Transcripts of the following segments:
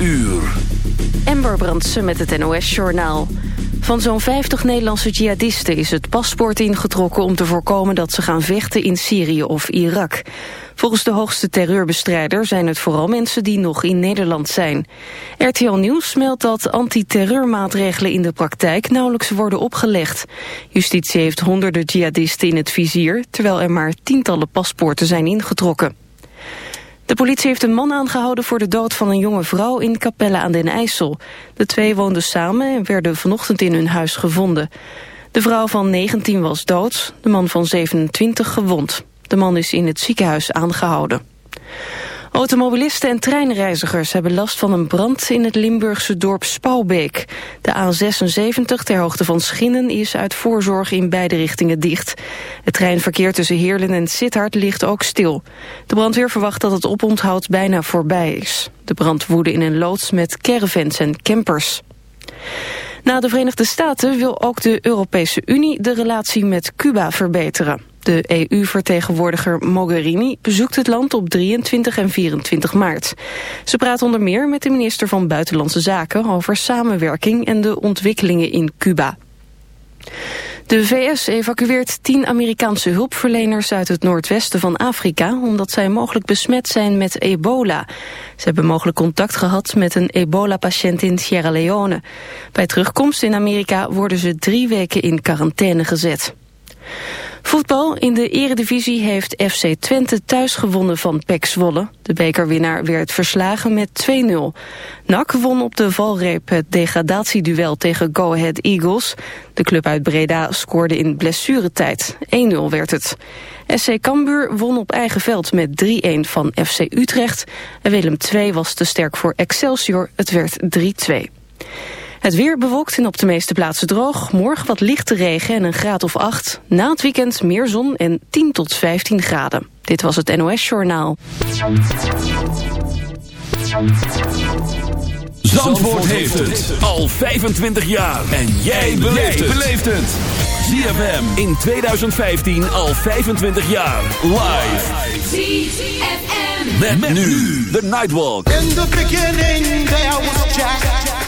uur. Ember Brandsen met het NOS-journaal. Van zo'n 50 Nederlandse jihadisten is het paspoort ingetrokken... om te voorkomen dat ze gaan vechten in Syrië of Irak. Volgens de hoogste terreurbestrijder zijn het vooral mensen die nog in Nederland zijn. RTL Nieuws meldt dat antiterreurmaatregelen in de praktijk nauwelijks worden opgelegd. Justitie heeft honderden jihadisten in het vizier... terwijl er maar tientallen paspoorten zijn ingetrokken. De politie heeft een man aangehouden voor de dood van een jonge vrouw in Capelle aan den IJssel. De twee woonden samen en werden vanochtend in hun huis gevonden. De vrouw van 19 was dood, de man van 27 gewond. De man is in het ziekenhuis aangehouden. Automobilisten en treinreizigers hebben last van een brand in het Limburgse dorp Spouwbeek. De A76 ter hoogte van Schinnen is uit voorzorg in beide richtingen dicht. Het treinverkeer tussen Heerlen en Sittard ligt ook stil. De brandweer verwacht dat het oponthoud bijna voorbij is. De brand woedde in een loods met caravans en campers. Na de Verenigde Staten wil ook de Europese Unie de relatie met Cuba verbeteren. De EU-vertegenwoordiger Mogherini bezoekt het land op 23 en 24 maart. Ze praat onder meer met de minister van Buitenlandse Zaken over samenwerking en de ontwikkelingen in Cuba. De VS evacueert tien Amerikaanse hulpverleners uit het noordwesten van Afrika... omdat zij mogelijk besmet zijn met ebola. Ze hebben mogelijk contact gehad met een ebola-patiënt in Sierra Leone. Bij terugkomst in Amerika worden ze drie weken in quarantaine gezet. Voetbal in de eredivisie heeft FC Twente thuis gewonnen van PEC Zwolle. De bekerwinnaar werd verslagen met 2-0. NAC won op de valreep het degradatieduel tegen Go Ahead Eagles. De club uit Breda scoorde in blessuretijd. 1-0 werd het. SC Cambuur won op eigen veld met 3-1 van FC Utrecht. Willem II was te sterk voor Excelsior. Het werd 3-2. Het weer bewolkt en op de meeste plaatsen droog. Morgen wat lichte regen en een graad of 8. Na het weekend meer zon en 10 tot 15 graden. Dit was het NOS Journaal. Zandvoort heeft het al 25 jaar. En jij beleeft het. ZFM in 2015 al 25 jaar. Live. ZFM. Met, nu de Nightwalk. In the beginning there was Jack.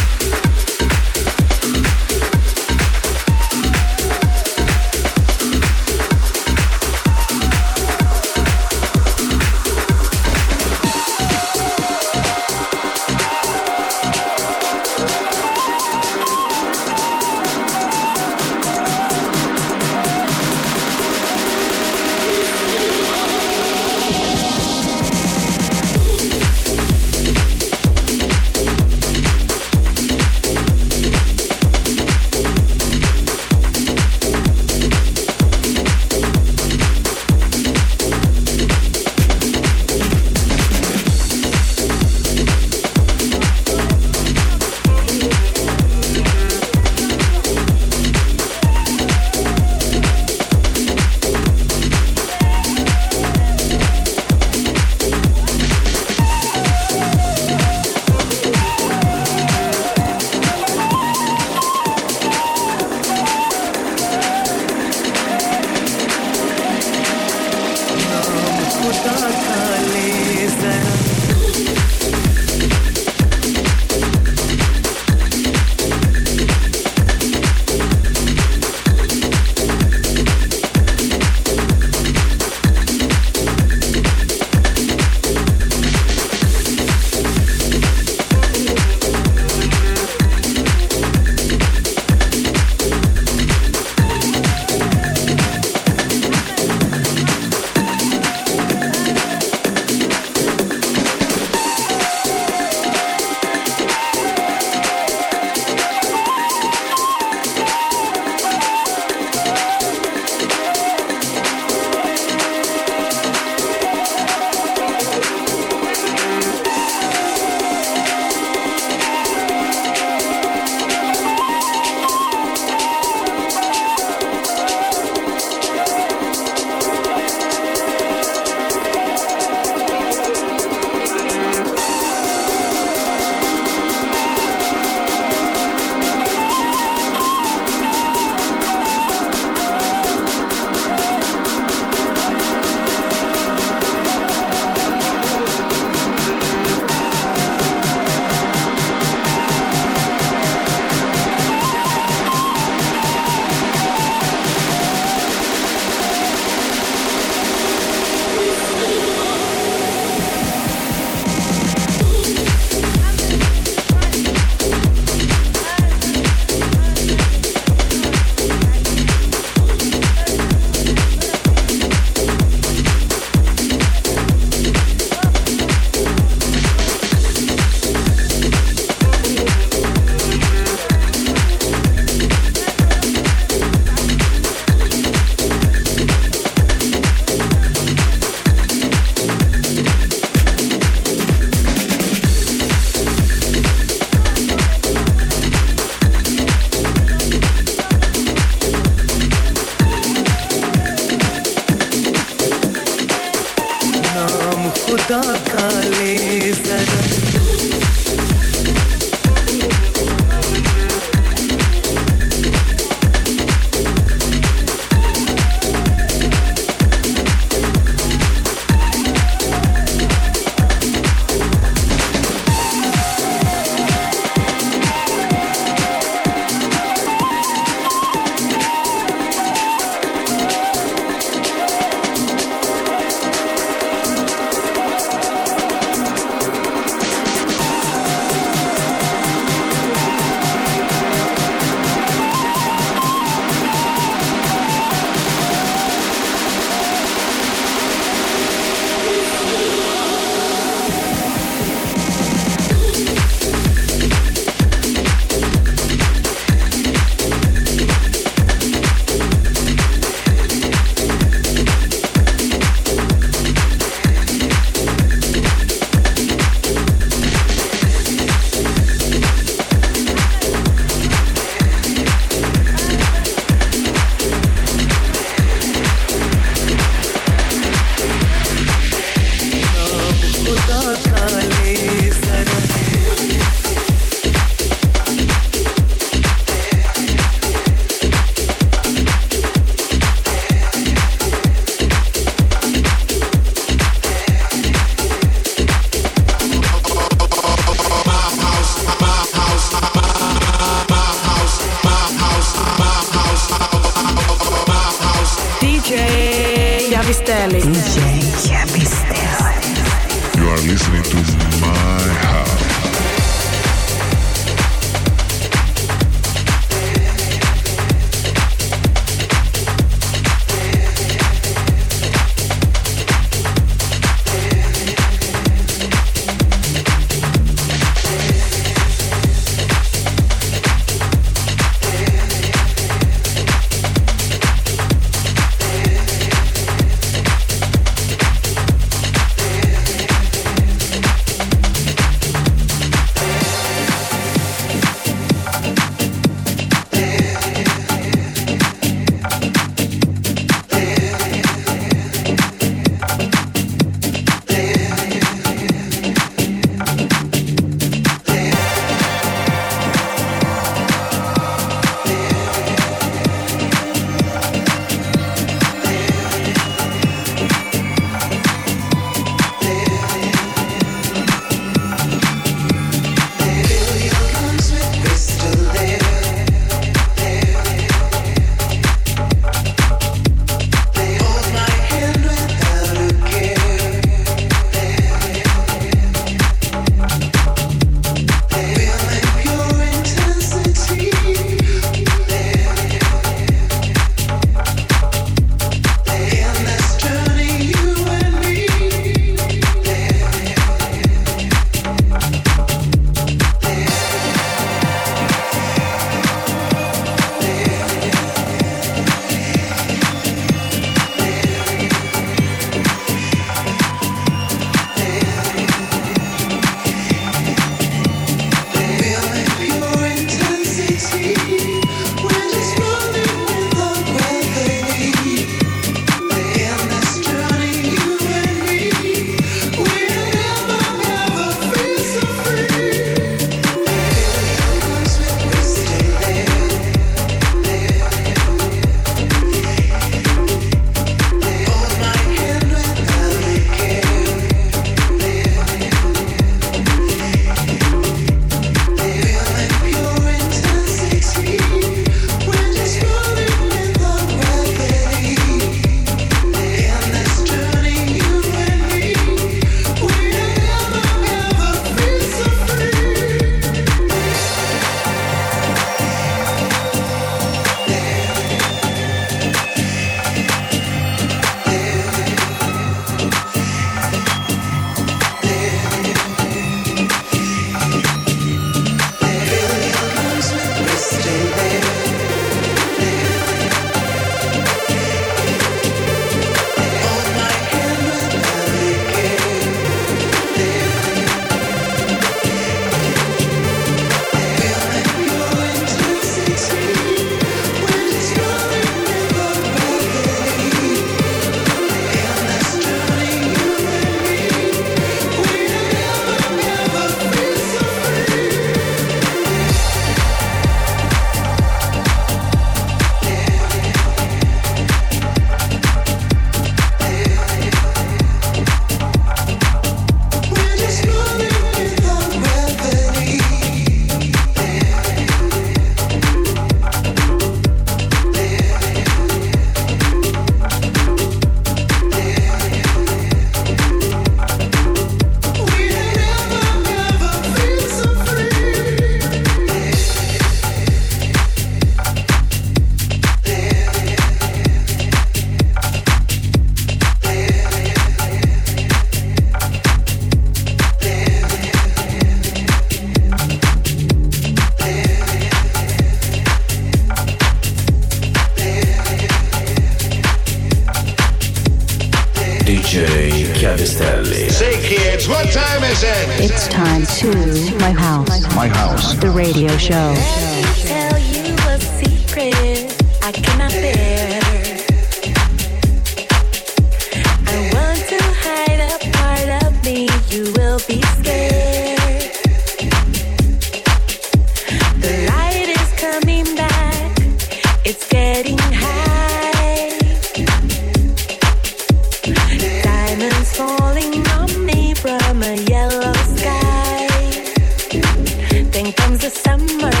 Summer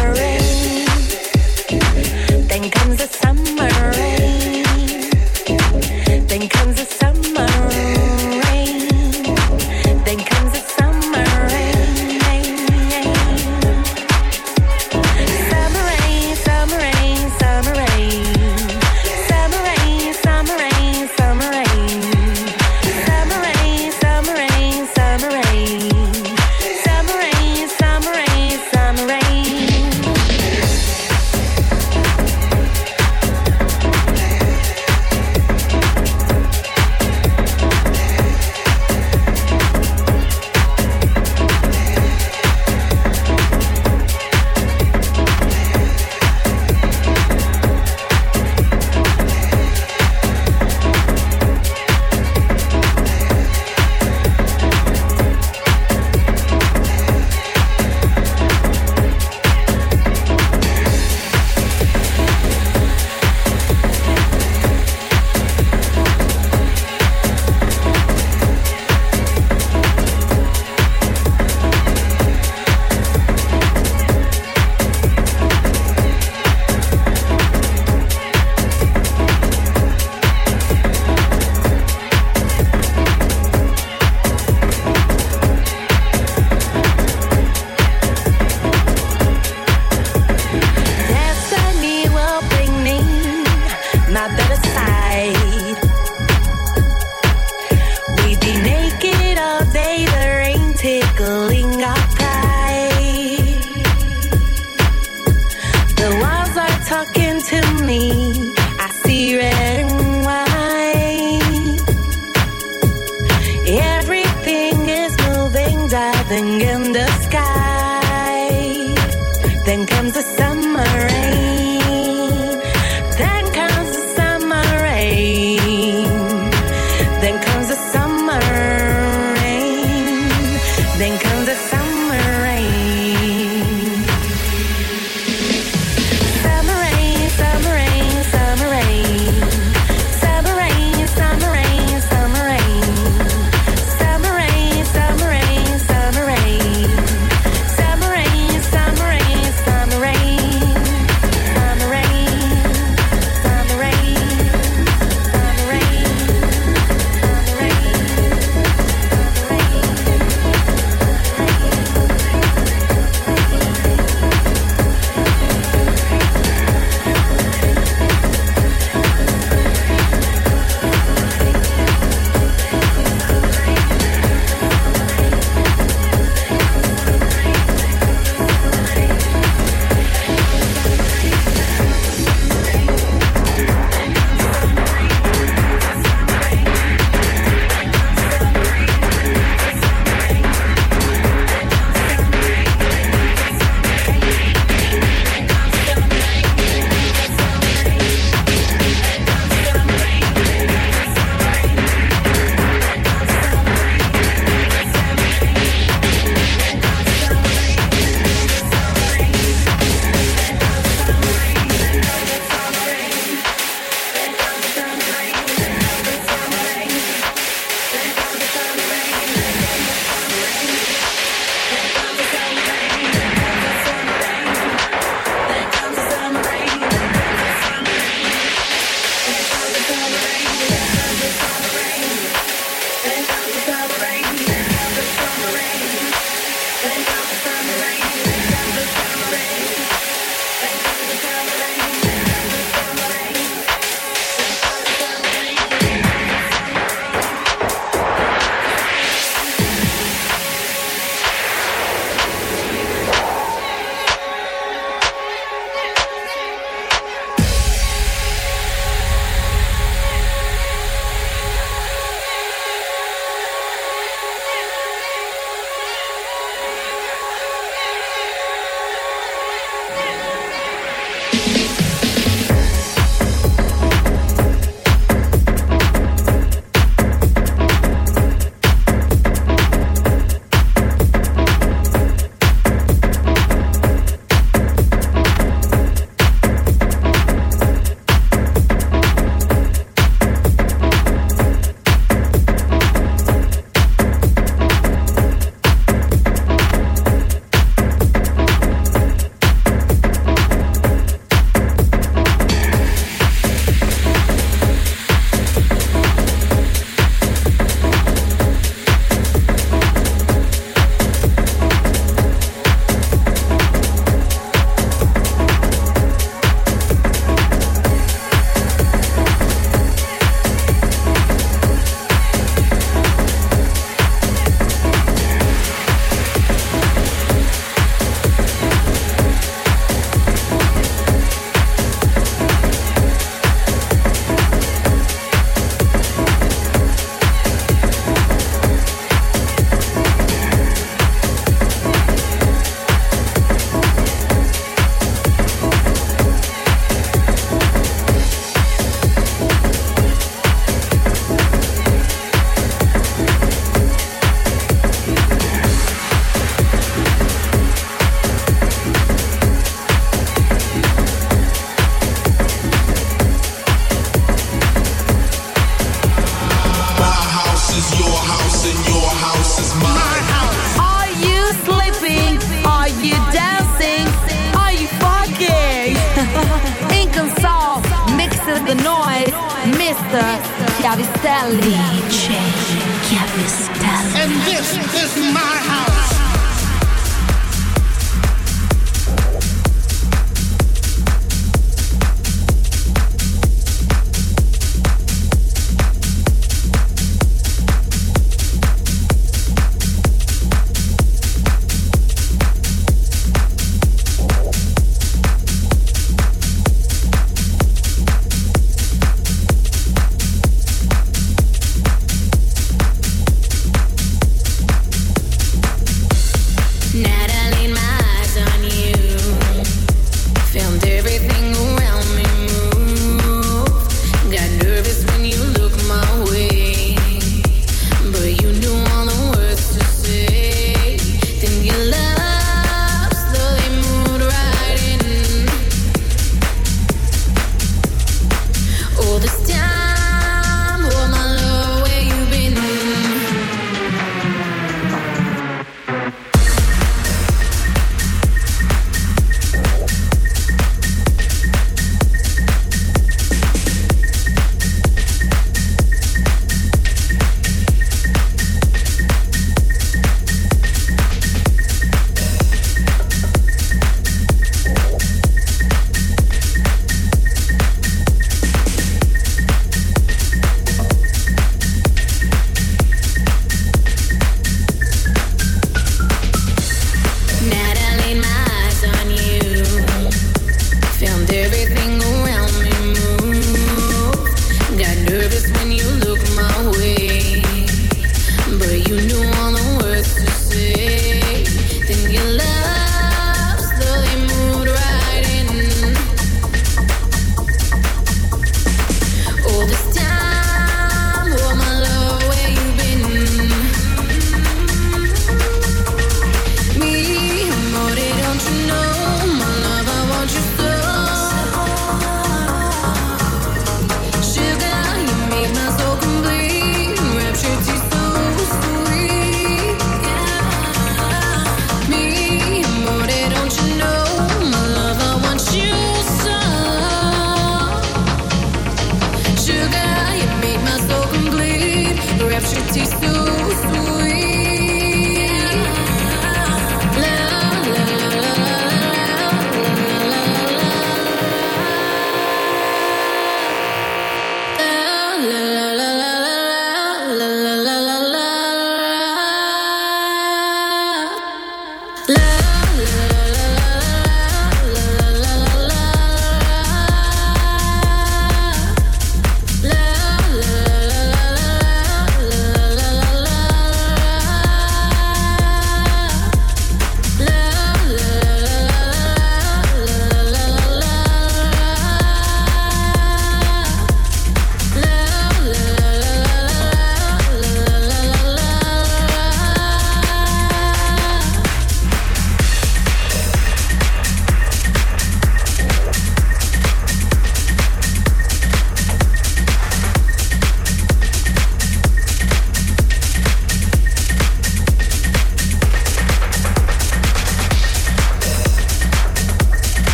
어떻게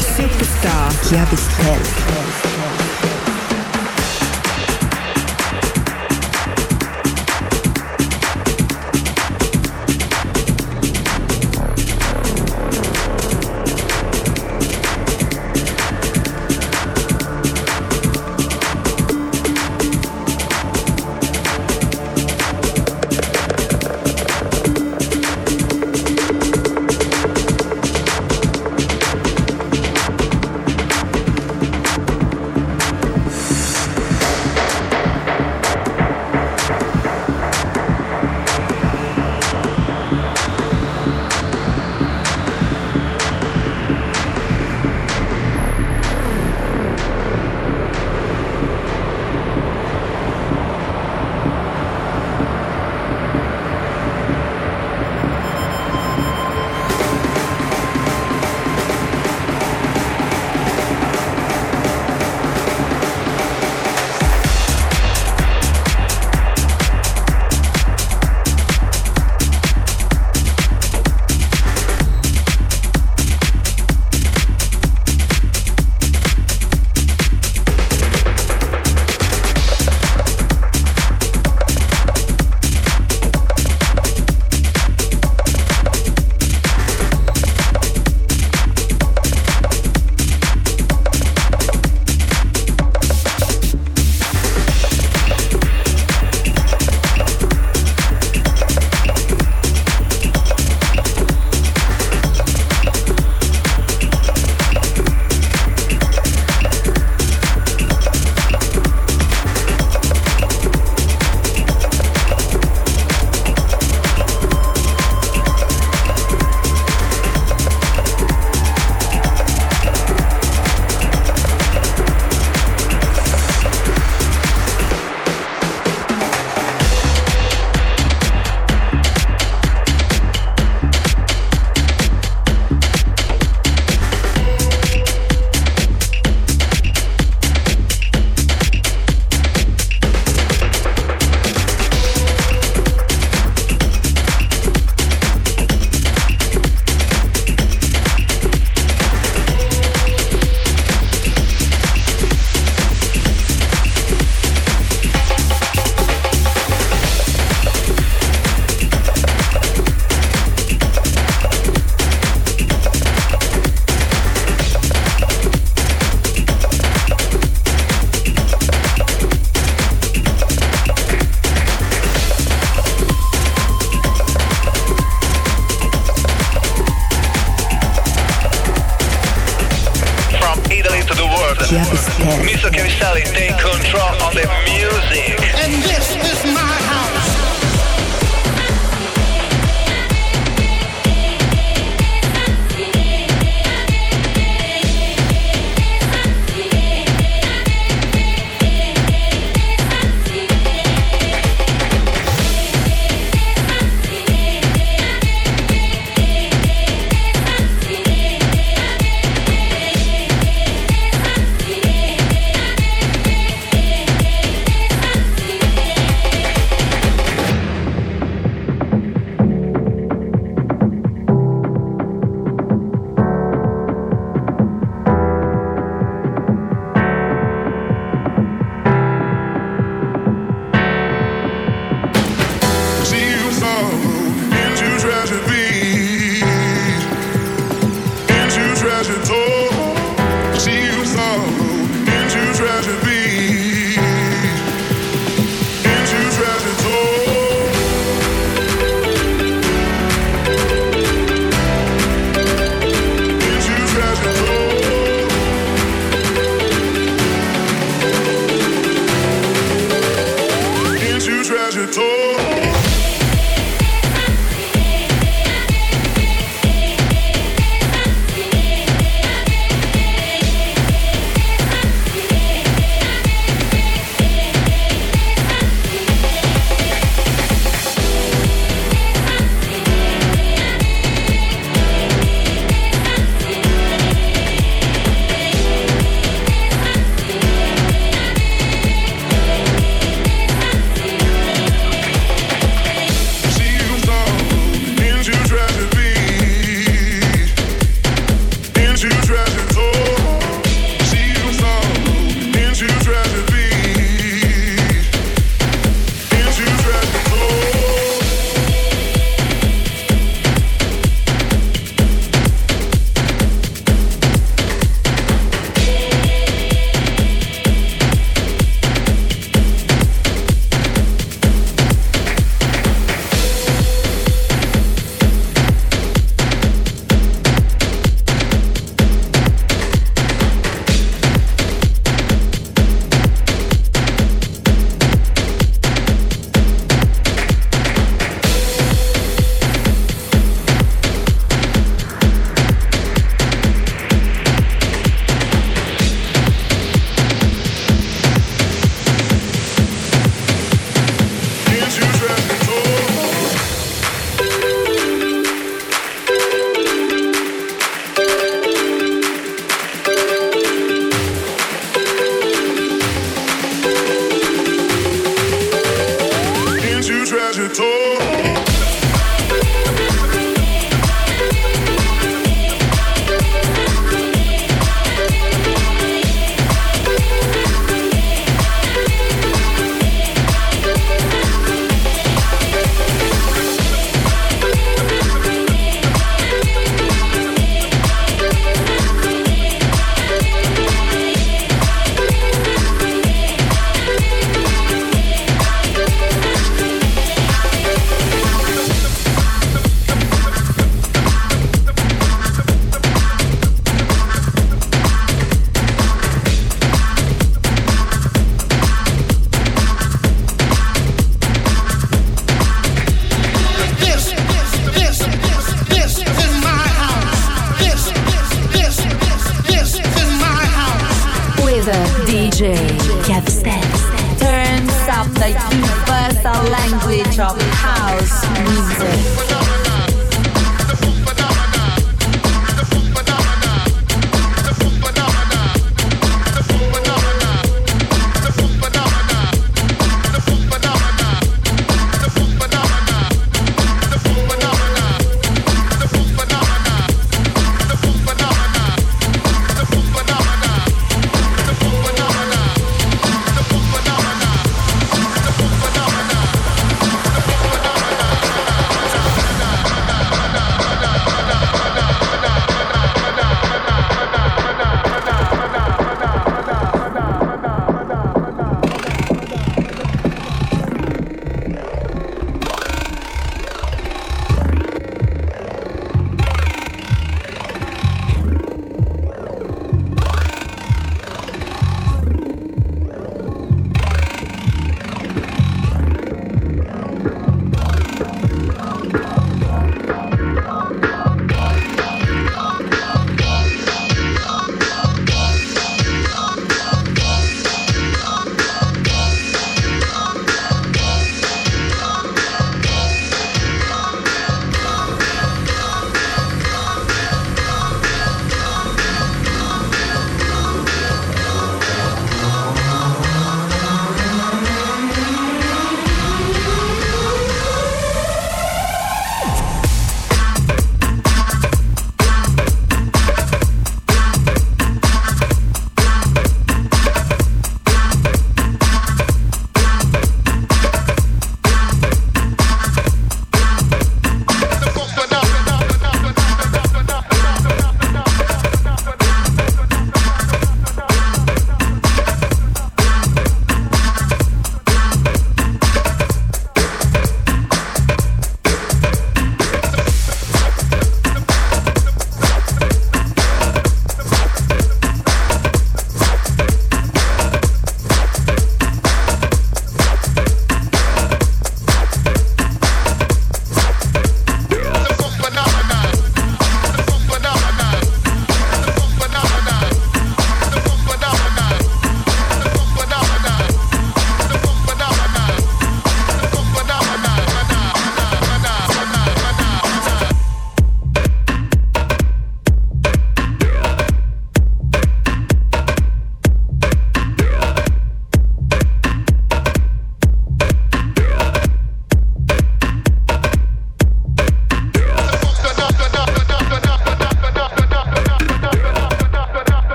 Superstar. Kiavistelli.